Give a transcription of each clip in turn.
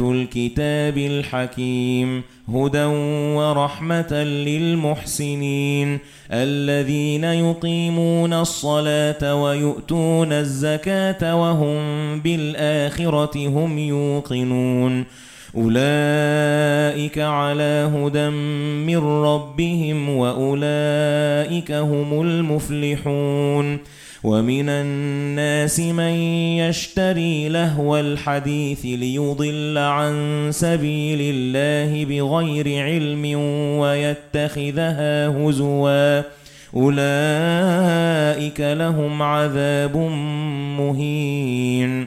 الكتاب الحكيم هدى ورحمة للمحسنين الذين يقيمون الصلاة ويؤتون الزكاة وهم بالآخرة هم يوقنون أولئك على هدى من ربهم وأولئك هم المفلحون وَمِنَ النَّاسِ مَن يَشْتَرِي لَهْوَ الْحَدِيثِ لِيُضِلَّ عَن سَبِيلِ اللَّهِ بِغَيْرِ عِلْمٍ وَيَتَّخِذَهَا هُزُوًا. أُولَئِكَ لَهُمْ عَذَابٌ مُهِينٌ.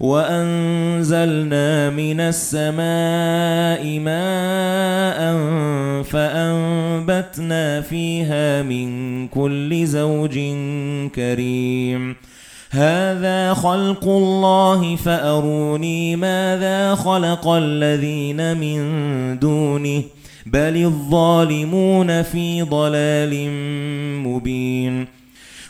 وَأَنزَلْنَا مِنَ السَّمَاءِ مَاءً فَأَنبَتْنَا فِيهَا مِن كُلِّ زَوْجٍ كَرِيمٍ. هَذَا خَلْقُ اللَّهِ فَأَرُونِي مَاذَا خَلَقَ الَّذِينَ مِن دُونِهِ. بَلِ الظَّالِمُونَ فِي ضَلَالٍ مُبِينٍ.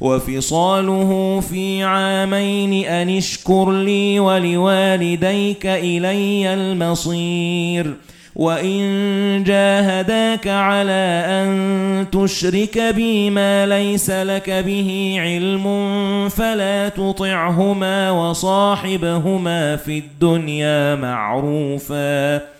وَفِصَالُهُ فِي عَامَيْنِ أَنِ اشْكُرْ لِي وَلِوَالِدَيْكَ إِلَيَّ الْمَصِيرُ وَإِن جَاهَدَاكَ عَلَى أَن تُشْرِكَ بِي مَا لَيْسَ لَكَ بِهِ عِلْمٌ فَلَا تُطِعْهُمَا وَصَاحِبْهُمَا فِي الدُّنْيَا مَعْرُوفًا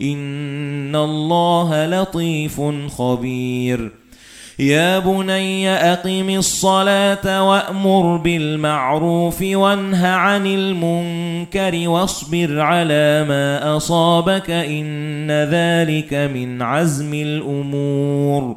إِنَّ اللَّهَ لَطِيفٌ خَبِيرٌ. يَا بُنَيَّ أَقِمِ الصَّلَاةَ وَأْمُرْ بِالْمَعْرُوفِ وَانْهَ عَنِ الْمُنكَرِ وَاصْبِرْ عَلَى مَا أَصَابَكَ إِنَّ ذَلِكَ مِنْ عَزْمِ الْأُمُورِ.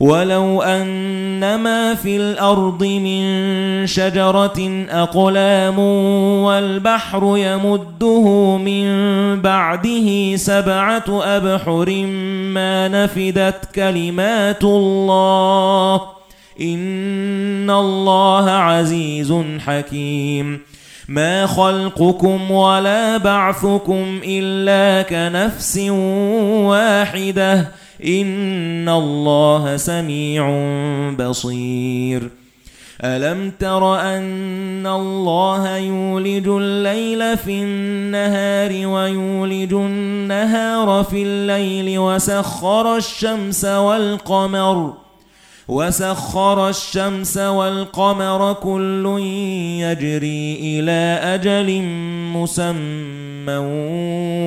وَلَوْ أَنَّمَا فِي الْأَرْضِ مِنْ شَجَرَةٍ أَقْلَامٌ وَالْبَحْرُ يَمُدُّهُ مِنْ بَعْدِهِ سَبْعَةُ أَبْحُرٍ مَا نَفِدَتْ كَلِمَاتُ اللَّهِ إِنَّ اللَّهَ عَزِيزٌ حَكِيمٌ مَا خَلْقُكُمْ وَلَا بَعْثُكُمْ إِلَّا كَنَفْسٍ وَاحِدَةٍ إِنَّ اللَّهَ سَمِيعٌ بَصِيرٌ أَلَمْ تَرَ أَنَّ اللَّهَ يُولِجُ اللَّيْلَ فِي النَّهَارِ وَيُولِجُ النَّهَارَ فِي اللَّيْلِ وَسَخَّرَ الشَّمْسَ وَالْقَمَرَ وَسَخَّرَ الشَّمْسَ وَالْقَمَرَ كُلٌّ يَجْرِي إِلَى أَجَلٍ مُّسَمًّى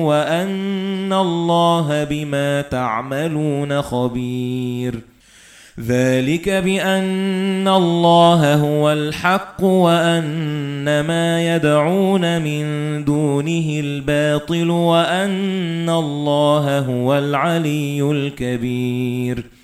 وَأَنَّ اللَّهَ بِمَا تَعْمَلُونَ خَبِيرٌ. ذَلِكَ بِأَنَّ اللَّهَ هُوَ الْحَقُّ وَأَنَّ مَا يَدْعُونَ مِن دُونِهِ الْبَاطِلُ وَأَنَّ اللَّهَ هُوَ الْعَلِيُّ الْكَبِيرُ.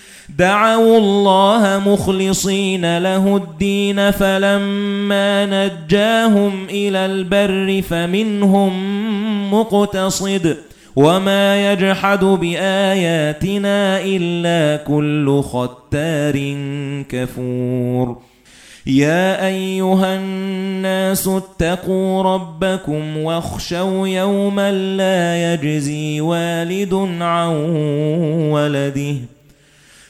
دعوا الله مخلصين له الدين فلما نجاهم إلى البر فمنهم مقتصد وما يجحد بآياتنا إلا كل ختار كفور. يا أيها الناس اتقوا ربكم واخشوا يوما لا يجزي والد عن ولده.